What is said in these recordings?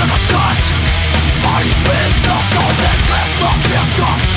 Never shut I witnessed all that left my past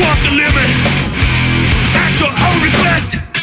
walk the limit at your own request.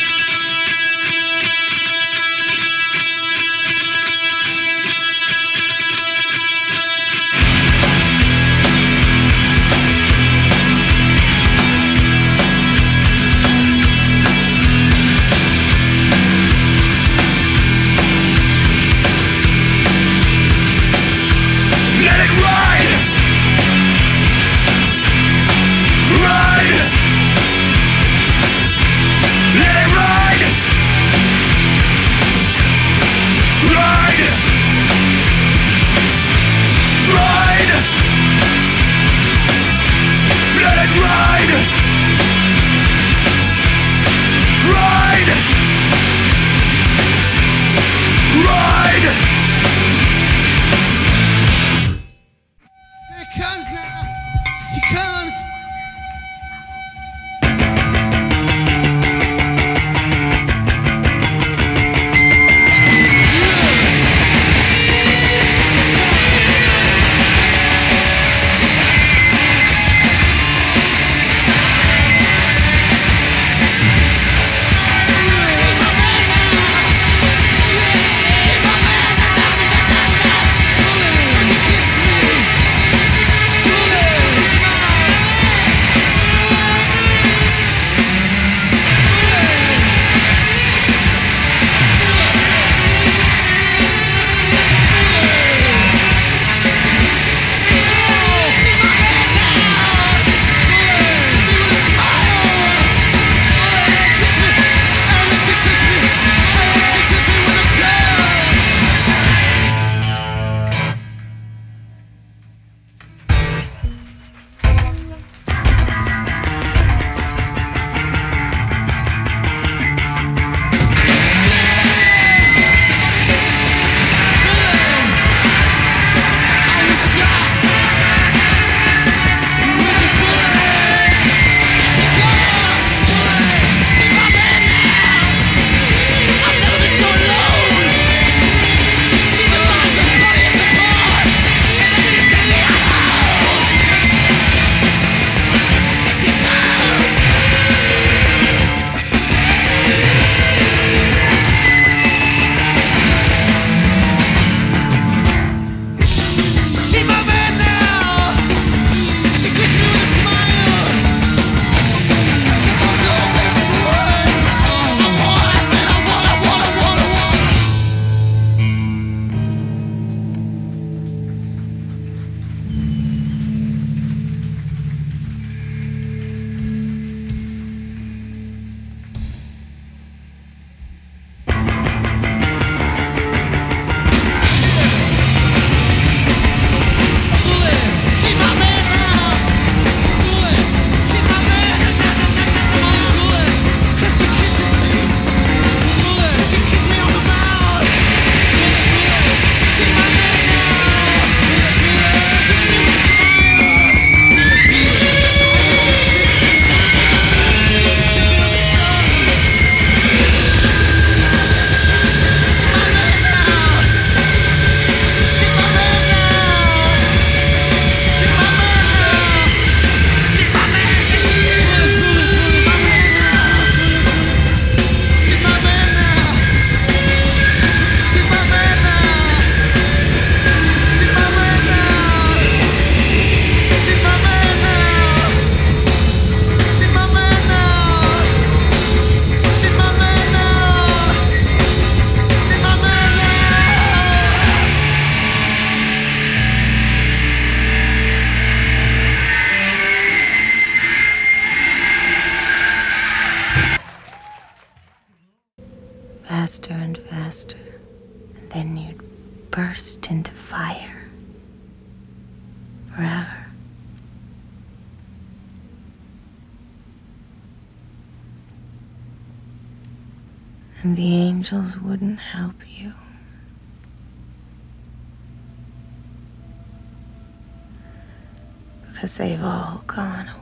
They've all gone away.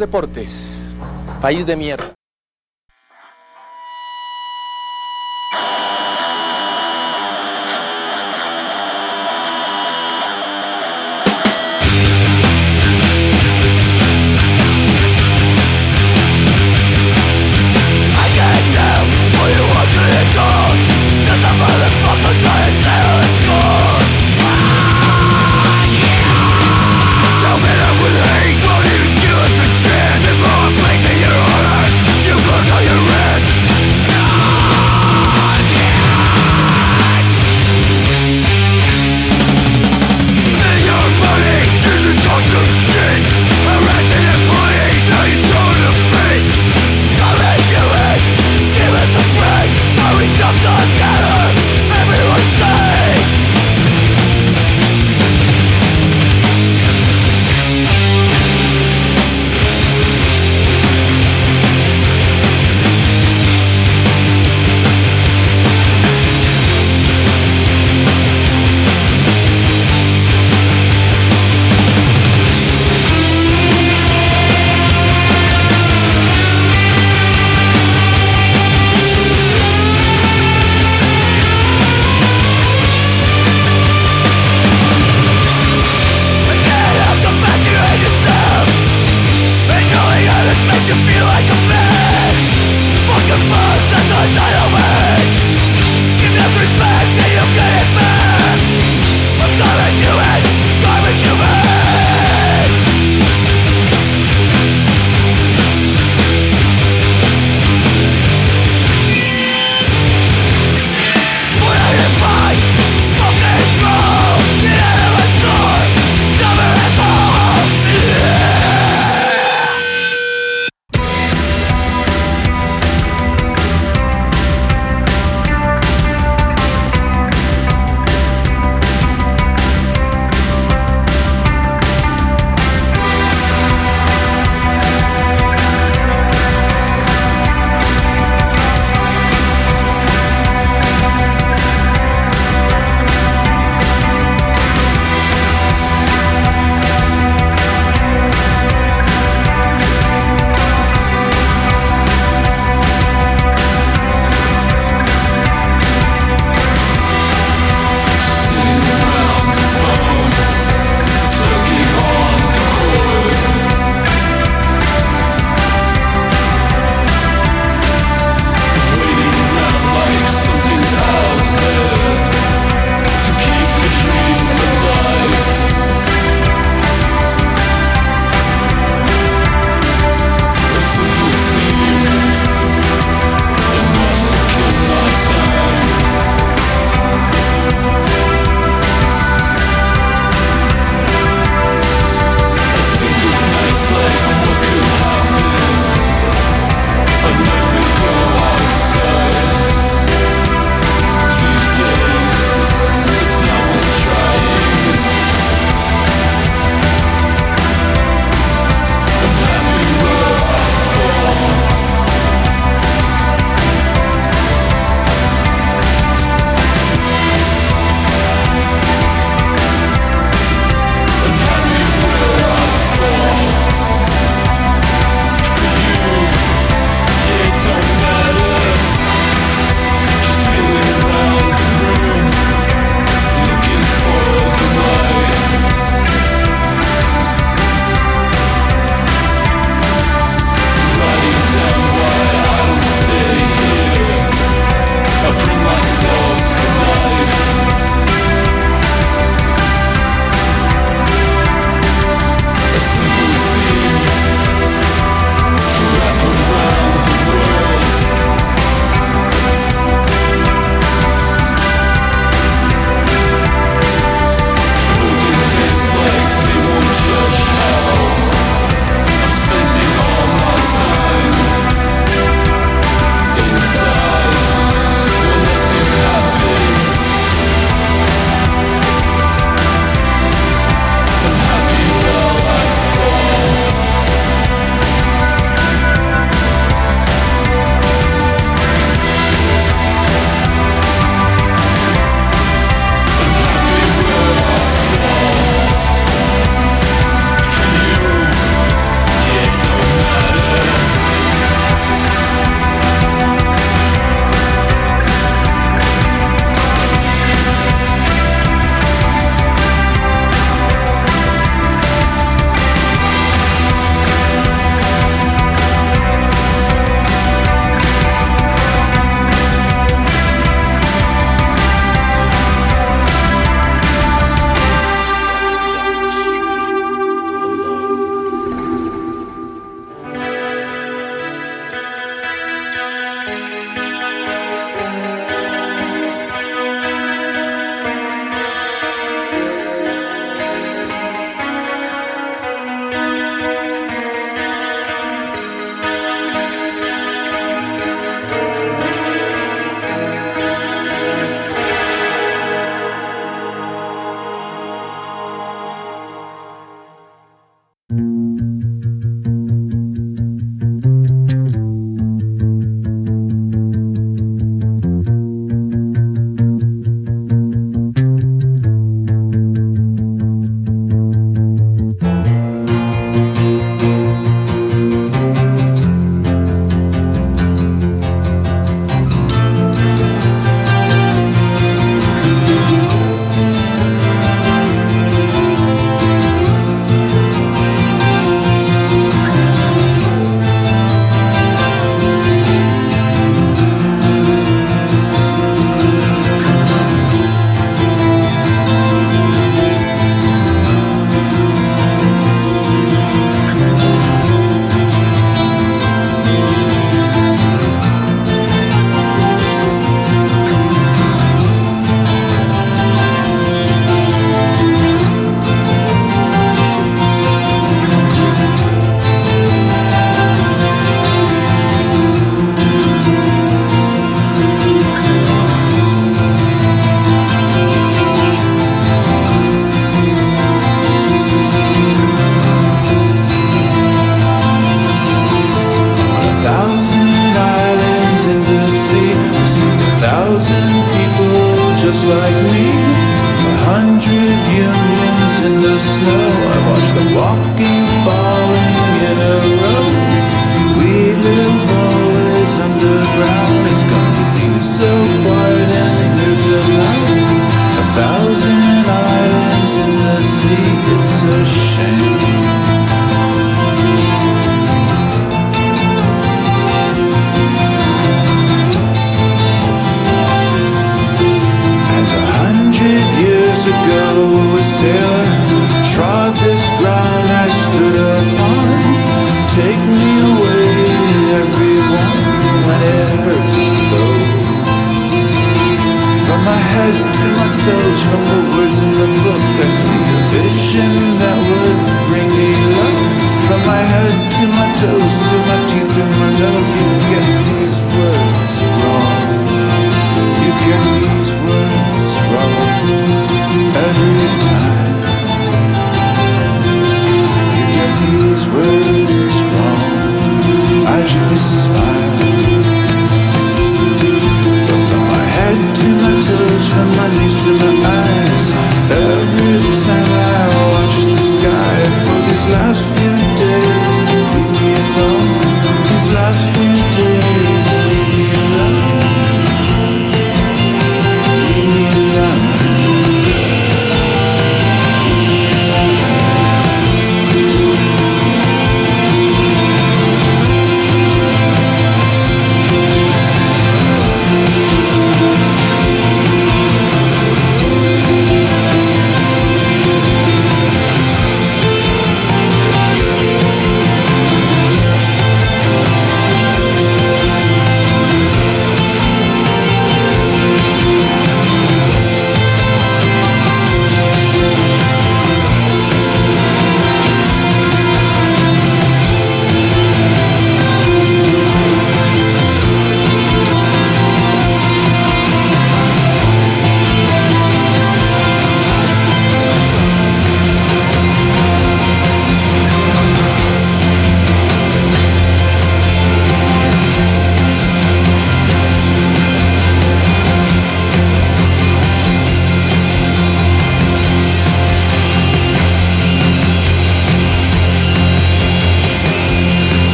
Deportes. País de mierda.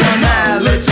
Nationalities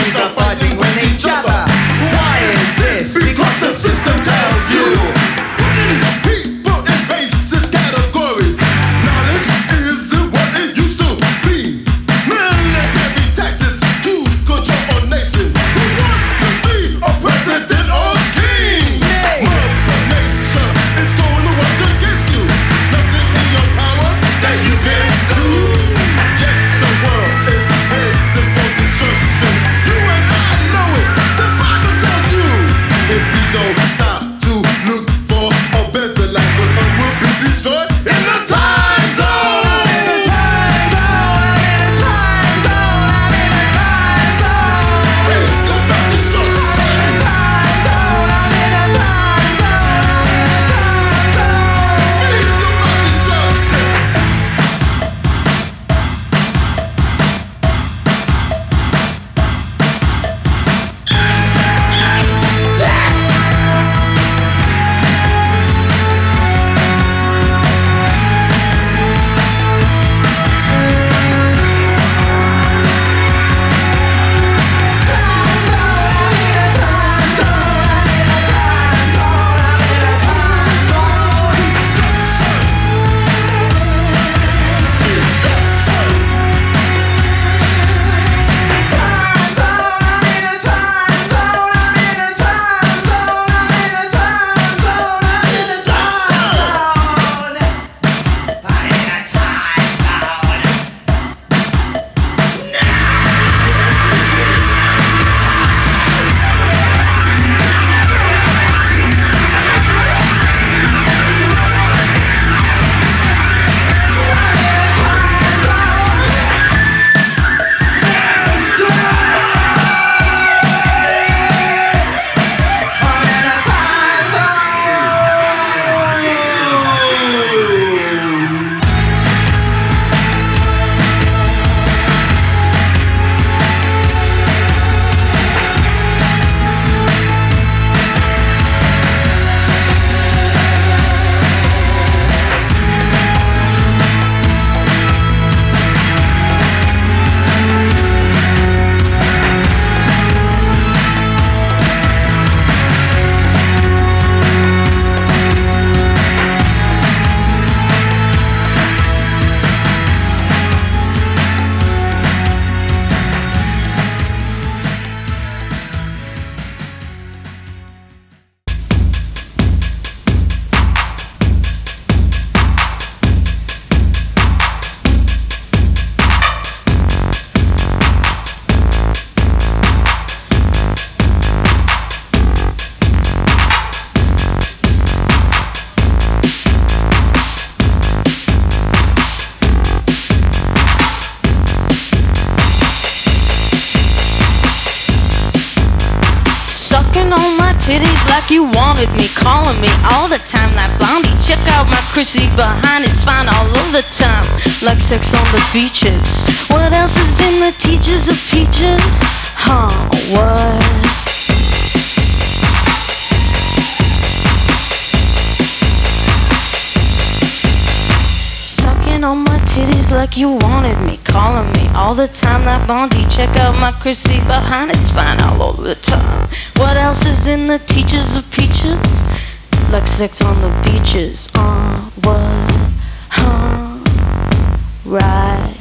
Chrissy behind, it's fine all over the time. What else is in the teachers of peaches? Like sex on the beaches. Uh, what? Huh? Right.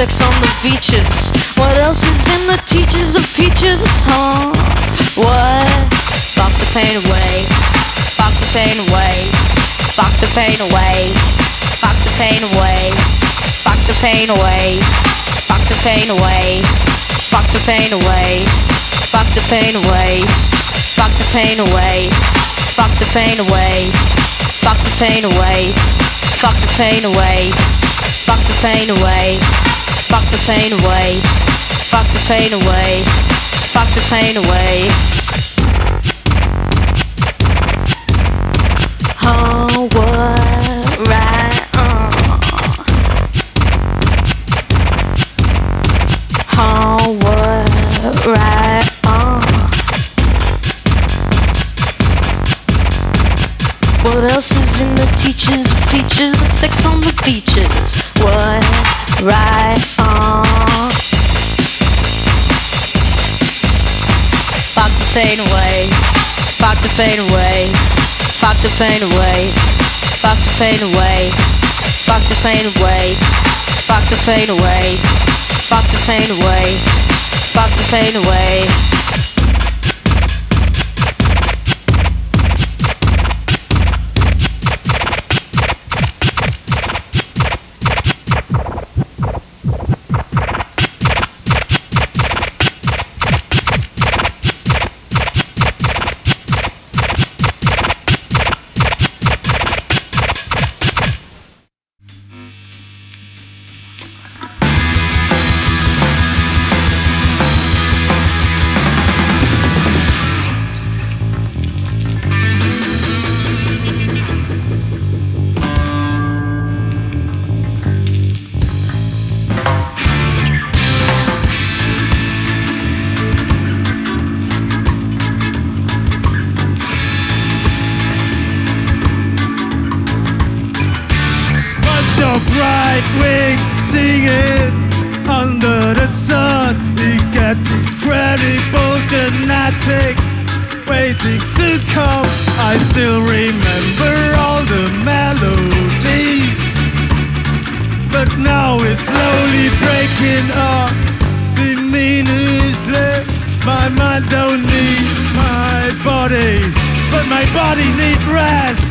Sex on the beaches. What else is in the teachers of peaches? Huh? What? Fuck the pain away. Fuck the pain away. Fuck the pain away. Fuck the pain away. Fuck the pain away. Fuck the pain away. Fuck the pain away. Fuck the pain away. Fuck the pain away. Fuck the pain away. Fuck the pain away. Fuck the pain away. Fuck the pain away. Fuck the pain away. Fuck the pain away. Fuck the pain away. The pain away. Fuck the pain away. Fuck the pain away. Fuck the pain away. Fuck the pain away. Fuck the pain away. Genetic waiting to come. I still remember all the melodies, but now it's slowly breaking up. The. My mind don't need my body, but my body need rest.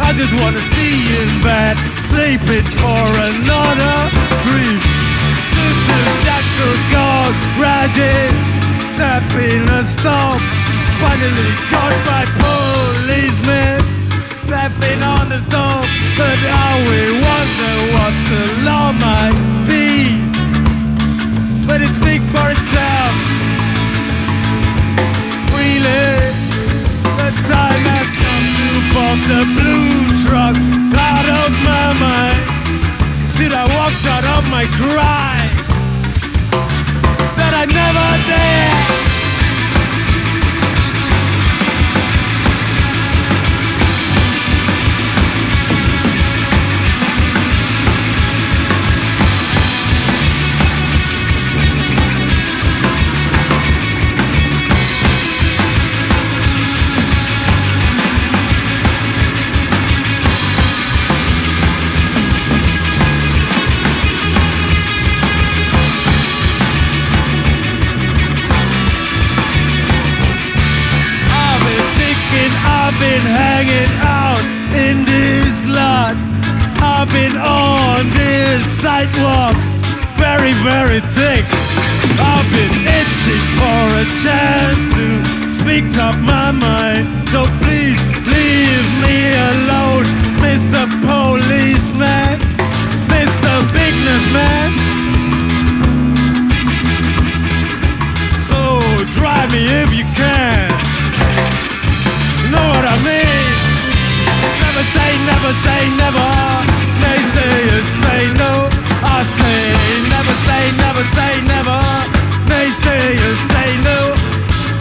I just wanna see in bed, sleeping for another dream. Good to Jackal God, riding, been a storm. Finally caught by policemen. Slapping on the storm. But now we wonder what the law might be. But it think for itself. Freely, the time has come to form the blue truck out of my mind. Should I walk out of my crime? Never did. Sidewalk, very, very thick. I've been itching for a chance to speak up my mind. So please leave me alone, Mr. Policeman, Mr. Businessman. So drive me if you can. Know what I mean? Never say, never say, never. They say you say no. Never say, never. They say no.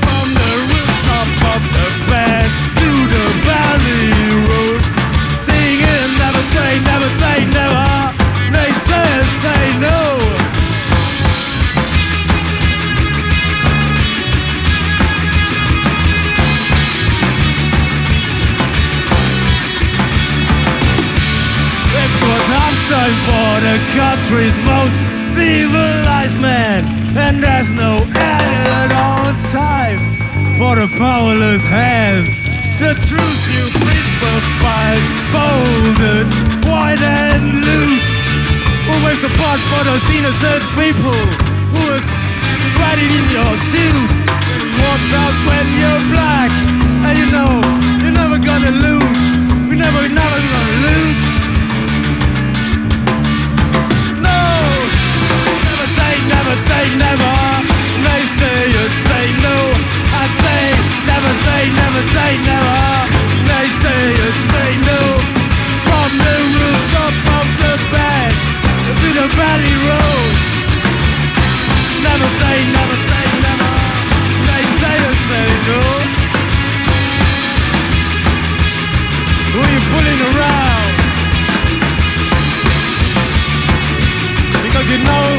From the rooftop of the band to the valley road. Singing, never say, never say, never. They say, no. It was half time for the country's most and there's no added on time for the powerless hands. The truth you preach will find folded, wide and loose. Always the part for those innocent people who is riding in your shoes. Walk out when you're black, and you know you're never gonna lose. We never, never gonna lose. would never. They say you'd say. I say never, say never, say never. They say you'd say. From the rooftop of the bed to the valley road. Never say never, say never. They say you'd say no. Who you pulling around? Because you know.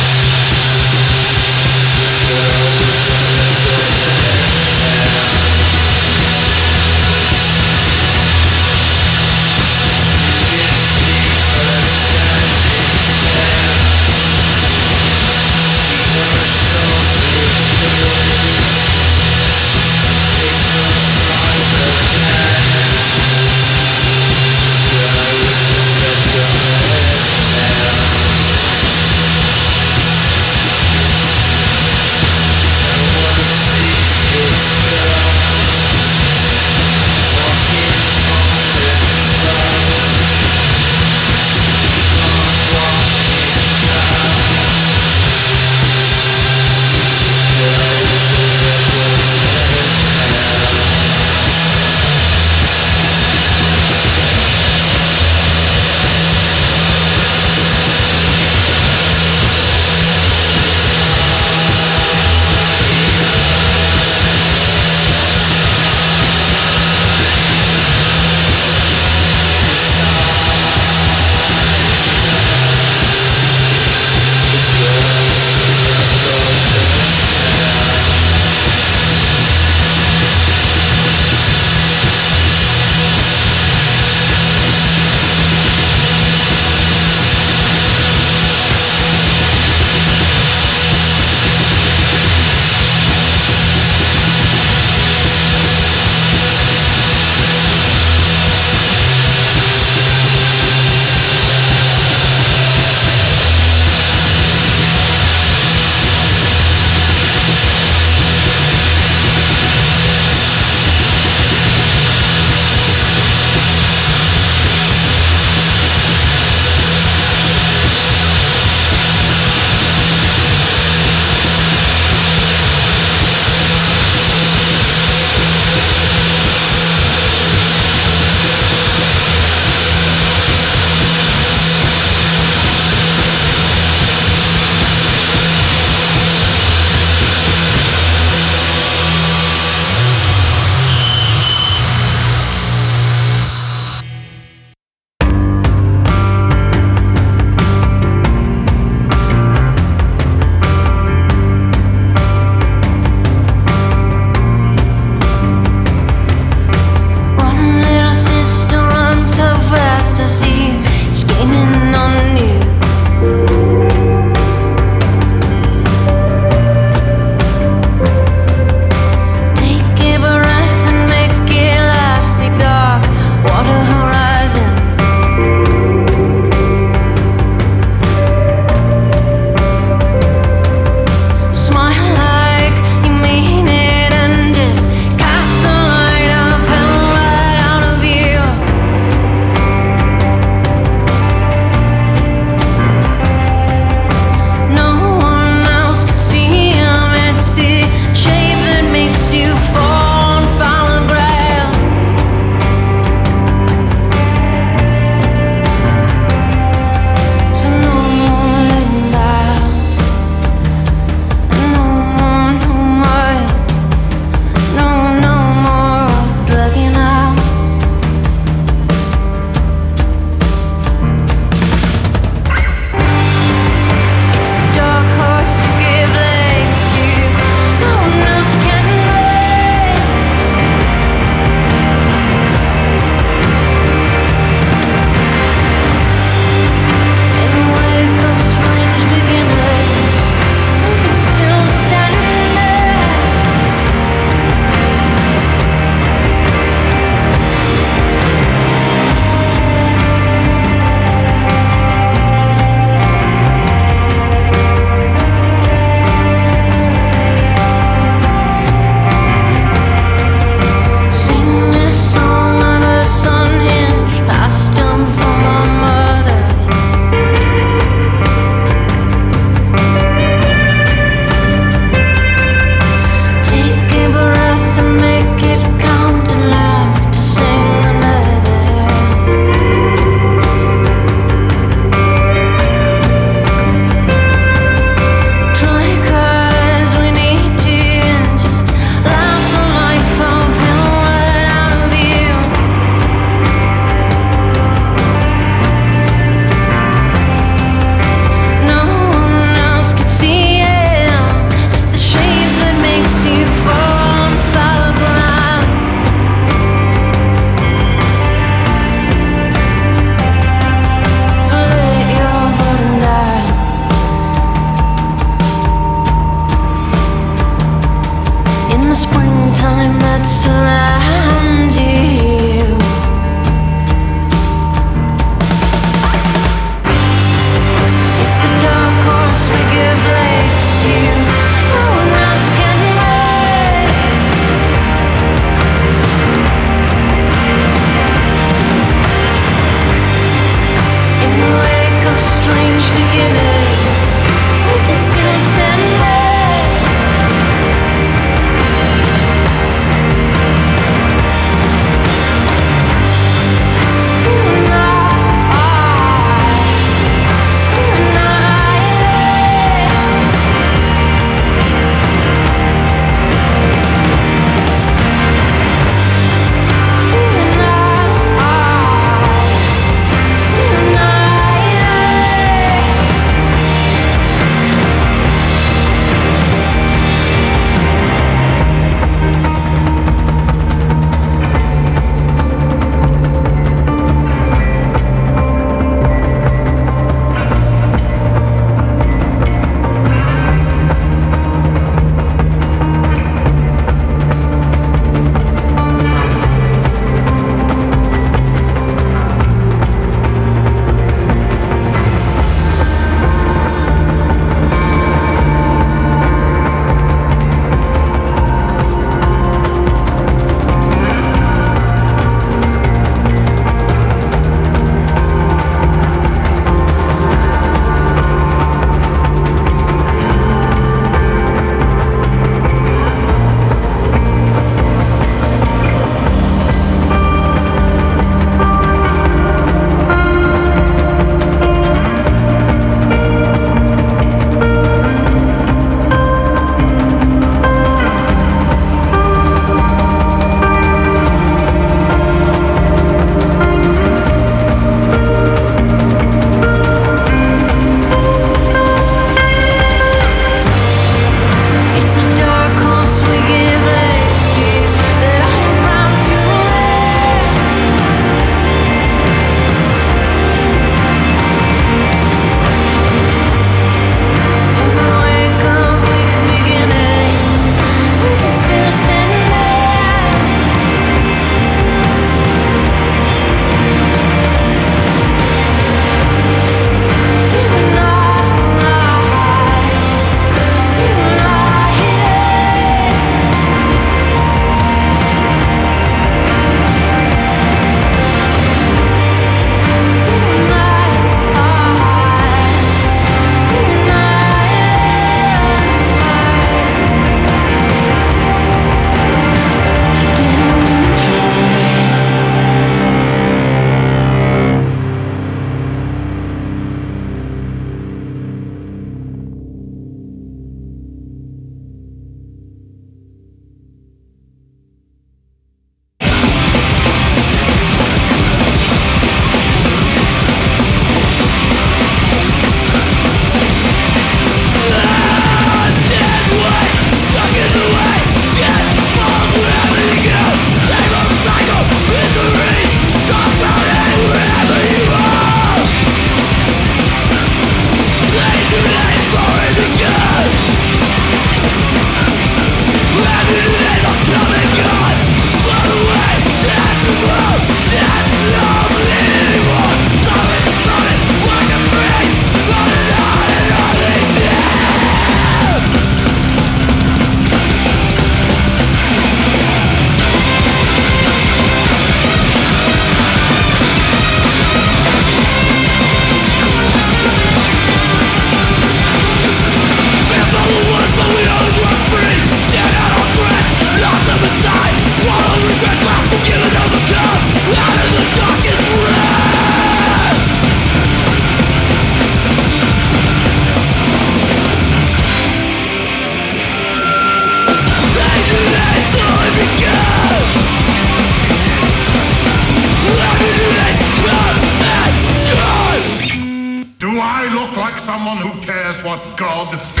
Someone who cares what God thinks?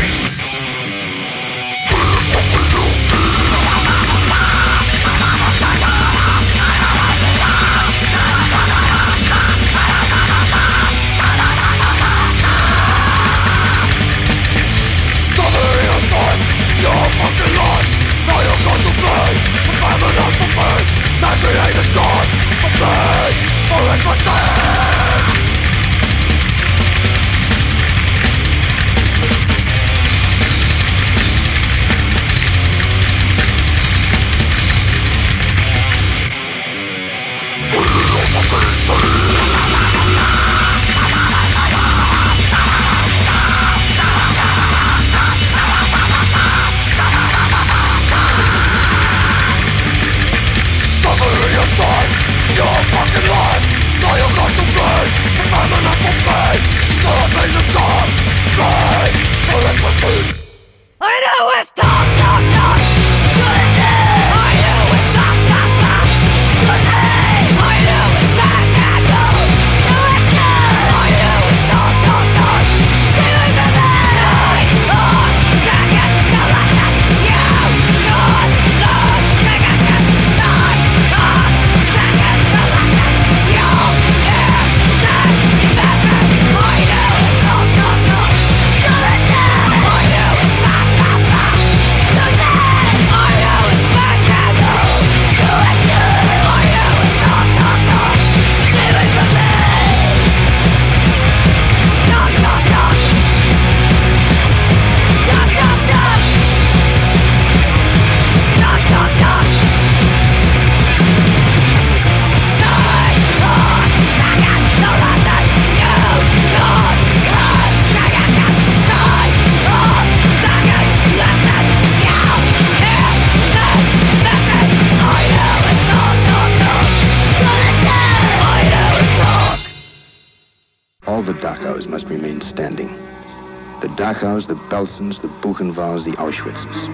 Belsens, the Buchenwalds, the Auschwitzes.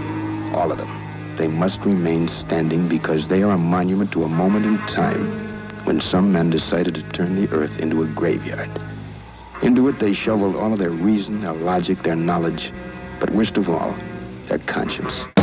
All of them. They must remain standing because they are a monument to a moment in time when some men decided to turn the earth into a graveyard. Into it they shoveled all of their reason, their logic, their knowledge, but worst of all, their conscience.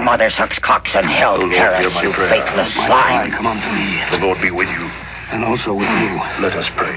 Your mother sucks cocks in hell, O Lord, Paris, you prayer. faithless My swine. cry come unto me, The Lord be with you. and also with you. Let us pray.